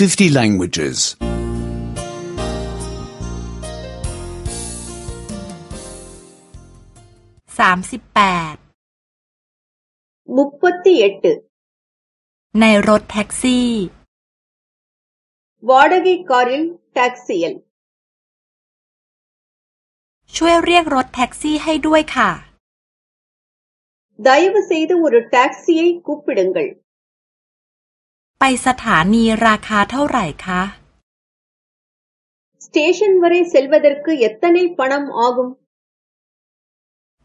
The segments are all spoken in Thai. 50 languages. 38 38ในรถแท็กซี่ வாடகை காரில் டாக்ஸியில் ช่วยเรียกรถแท็กซี่ให้ด้วยค่ะ தயவு செய்து ஒரு டாக்ஸியை கூப்பிடுங்கள் ไปสถานีราคาเท่าไหร่คะ Station วันเซลวดร์คือยัตตนัยปนัมออกุม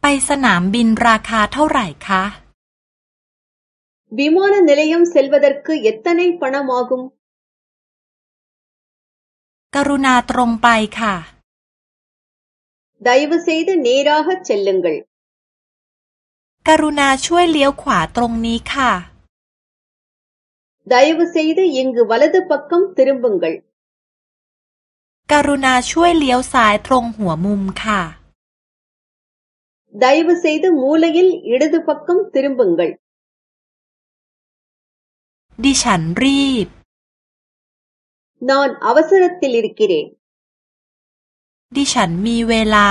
ไปสนามบินราคาเท่าไหร่คะวิมานนิลยมเซลวดร์คือยัตตนัยปนัมออกุมกรุณาตรงไปค่ะได้ยวนเสิดเนราห์ดเชลลังกัลกรุณาช่วยเลี้ยวขวาตรงนี้ค่ะ தயவு ச เ ய ் த ு இ ง் க ு வலது ப க ก க ம ் திரும்புங்கள் า ர ு ண ช่วยเลี้ยวซ้ายตรงหัวมุมค่ะ தயவு ச เ ய ் த ு மூலையில் இ ด த ு பக்கம் த ி ர ு ம ் ப ு ங ் க ள ดิฉันรีบนอนอาวสรัติลิริกิเรดิฉันมีเวลา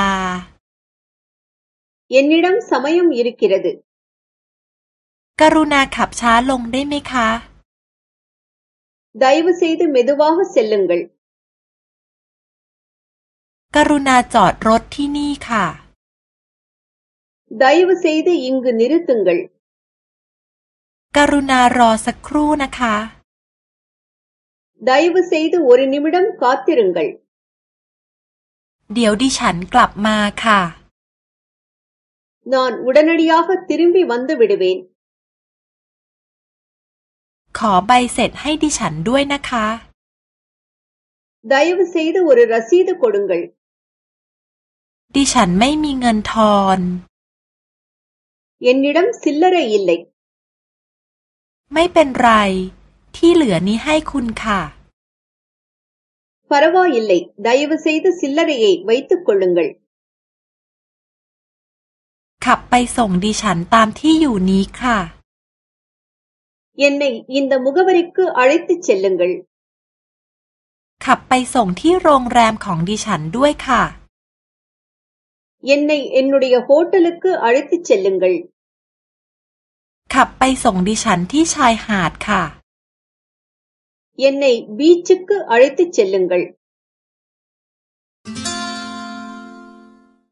เย็นนิดมสมัยมีริกิระดกรุณาขับช้าลงได้ไหมคะ தயவுசெய்து மெதுவாக செல்லுங்கள் กรุณาจอดรถที่นี่ค่ะ தயவுசெய்து இங்கு நிறுத்துங்கள் กรุณารอสักครู่นะคะ தயவுசெய்து ஒரு நிமிடம் காத்திருங்கள் เดี๋ยวดิฉันกลับมาค่ะ நான் உடனடியாக திரும்பி வந்து விடுவேன் ขอใบเสร็จให้ดิฉันด้วยนะคะ ได้ยินเสียงดูรัสซีดูโคดุงกัยดิฉันไม่มีเงินทอนเย็นนิดัมสิลเลอร์ยิ่งเลยไม่เป็นไร ที่เหลือนี้ให้คุณค่ะฟาร์วายิ่งเลยได้ยินเสียงดูสิลเลอร์ยิ่งไว้ตุกโคดุงกัขับไปส่งดิฉันตามที่อยู่นี้ค่ะ என்னை இந்த முகவரிக்கு அழைத்துச் செல்லுங்கள் ขับไปส่งที่โรงแรมของดิฉันด้วยค่ะ என்னை என்னுடைய ஹோட்டலுக்கு அழைத்துச் செல்லுங்கள் ขับไปส่งดิฉันที่ชายหาดค่ะ என்னை பீச்சுக்கு அழைத்துச் செல்லுங்கள்